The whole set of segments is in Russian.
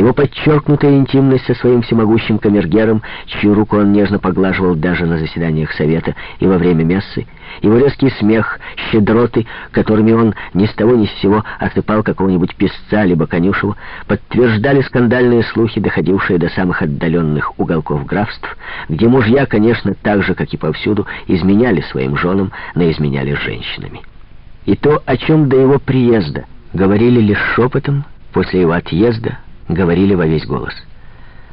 Его подчеркнутая интимность со своим всемогущим камергером, чью руку он нежно поглаживал даже на заседаниях совета и во время мессы, его резкий смех, щедроты, которыми он ни с того ни с сего осыпал какого-нибудь песца либо конюшева, подтверждали скандальные слухи, доходившие до самых отдаленных уголков графств, где мужья, конечно, так же, как и повсюду, изменяли своим женам, но изменяли женщинами. И то, о чем до его приезда говорили лишь шепотом, после его отъезда говорили во весь голос.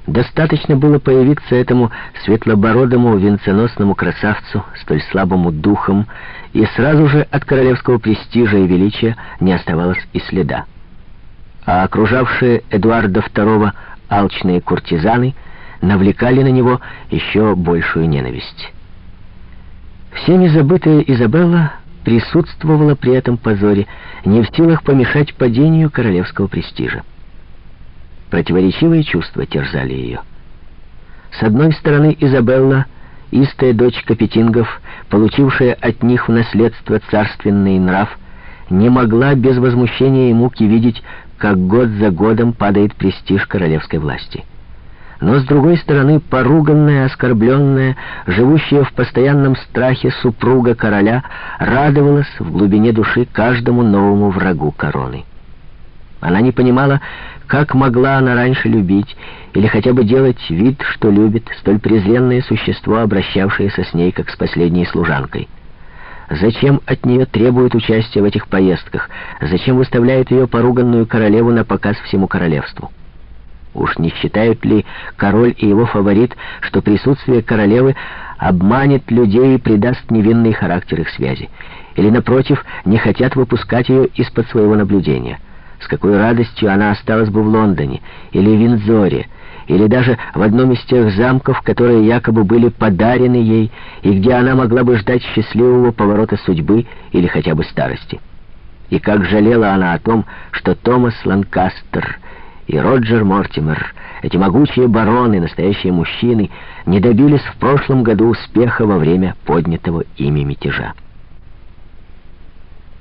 Достаточно было появиться этому светлобородому венценосному красавцу, столь слабому духом, и сразу же от королевского престижа и величия не оставалось и следа. А окружавшие Эдуарда II алчные куртизаны навлекали на него еще большую ненависть. Всеми забытая Изабелла присутствовала при этом позоре, не в силах помешать падению королевского престижа. Противоречивые чувства терзали ее. С одной стороны, Изабелла, истая дочь Капетингов, получившая от них в наследство царственный нрав, не могла без возмущения и муки видеть, как год за годом падает престиж королевской власти. Но, с другой стороны, поруганная, оскорбленная, живущая в постоянном страхе супруга короля радовалась в глубине души каждому новому врагу короны. Она не понимала, как могла она раньше любить, или хотя бы делать вид, что любит, столь презренное существо, обращавшееся с ней, как с последней служанкой. Зачем от нее требуют участия в этих поездках? Зачем выставляют ее поруганную королеву на показ всему королевству? Уж не считают ли король и его фаворит, что присутствие королевы обманет людей и придаст невинный характер их связи? Или, напротив, не хотят выпускать ее из-под своего наблюдения? С какой радостью она осталась бы в Лондоне или Виндзоре, или даже в одном из тех замков, которые якобы были подарены ей, и где она могла бы ждать счастливого поворота судьбы или хотя бы старости. И как жалела она о том, что Томас Ланкастер и Роджер Мортимер, эти могучие бароны, настоящие мужчины, не добились в прошлом году успеха во время поднятого ими мятежа.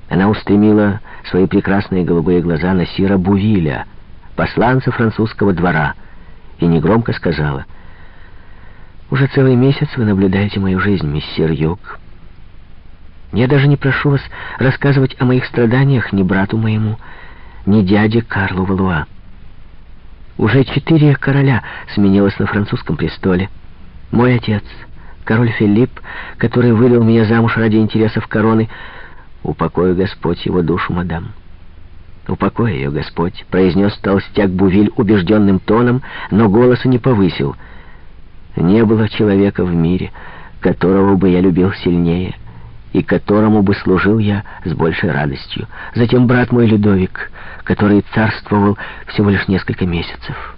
Она устремила свои прекрасные голубые глаза на Сира Бувиля, посланца французского двора, и негромко сказала, «Уже целый месяц вы наблюдаете мою жизнь, миссир Юг. Я даже не прошу вас рассказывать о моих страданиях ни брату моему, ни дяде Карлу Валуа. Уже четыре короля сменилось на французском престоле. Мой отец, король Филипп, который вывел меня замуж ради интересов короны, «Упокой, Господь, его душу, мадам». «Упокой ее, Господь», — произнес толстяк Бувиль убежденным тоном, но голоса не повысил. «Не было человека в мире, которого бы я любил сильнее» и которому бы служил я с большей радостью. Затем брат мой Людовик, который царствовал всего лишь несколько месяцев.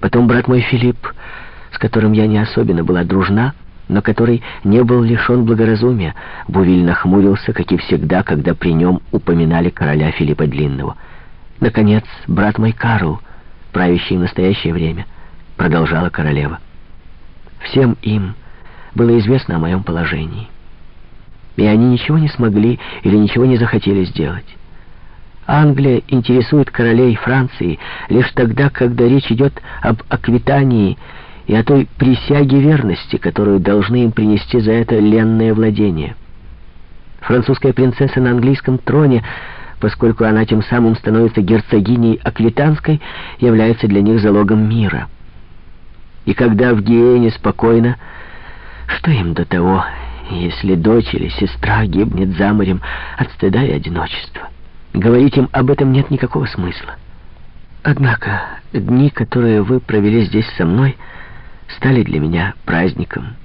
Потом брат мой Филипп, с которым я не особенно была дружна, но который не был лишен благоразумия. Бувиль нахмурился, как и всегда, когда при нем упоминали короля Филиппа Длинного. Наконец, брат мой Карл, правящий в настоящее время, продолжала королева. Всем им было известно о моем положении. И они ничего не смогли или ничего не захотели сделать. Англия интересует королей Франции лишь тогда, когда речь идет об Аквитании и о той присяге верности, которую должны им принести за это ленное владение. Французская принцесса на английском троне, поскольку она тем самым становится герцогиней Аквитанской, является для них залогом мира. И когда в Гиене спокойно, что им до того, если дочь или сестра гибнет за морем от стыда и одиночества? Говорить им об этом нет никакого смысла. Однако дни, которые вы провели здесь со мной, — стали для меня праздником,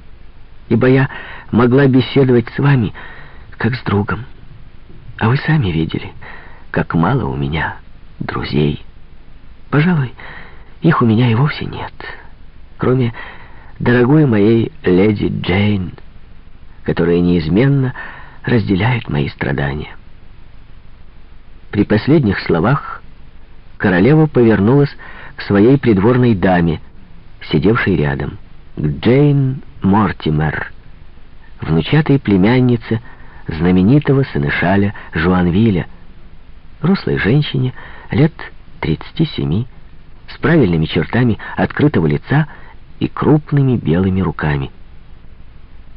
ибо я могла беседовать с вами, как с другом. А вы сами видели, как мало у меня друзей. Пожалуй, их у меня и вовсе нет, кроме дорогой моей леди Джейн, которая неизменно разделяет мои страдания. При последних словах королева повернулась к своей придворной даме, сидевшей рядом, к Джейн Мортимер, внучатой племяннице знаменитого сынышаля Жуанвиля, рослой женщине лет 37, с правильными чертами открытого лица и крупными белыми руками.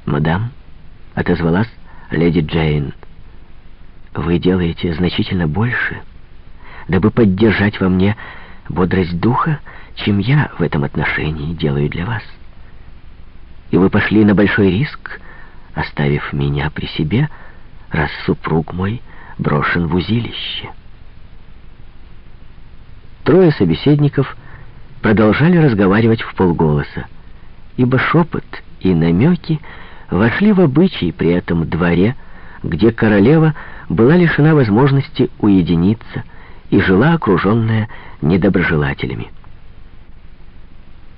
«Мадам», — отозвалась леди Джейн, — «вы делаете значительно больше, дабы поддержать во мне бодрость духа, чем я в этом отношении делаю для вас. И вы пошли на большой риск, оставив меня при себе, раз супруг мой брошен в узилище». Трое собеседников продолжали разговаривать в полголоса, ибо шепот и намеки вошли в обычай при этом дворе, где королева была лишена возможности уединиться и жила окруженная недоброжелателями.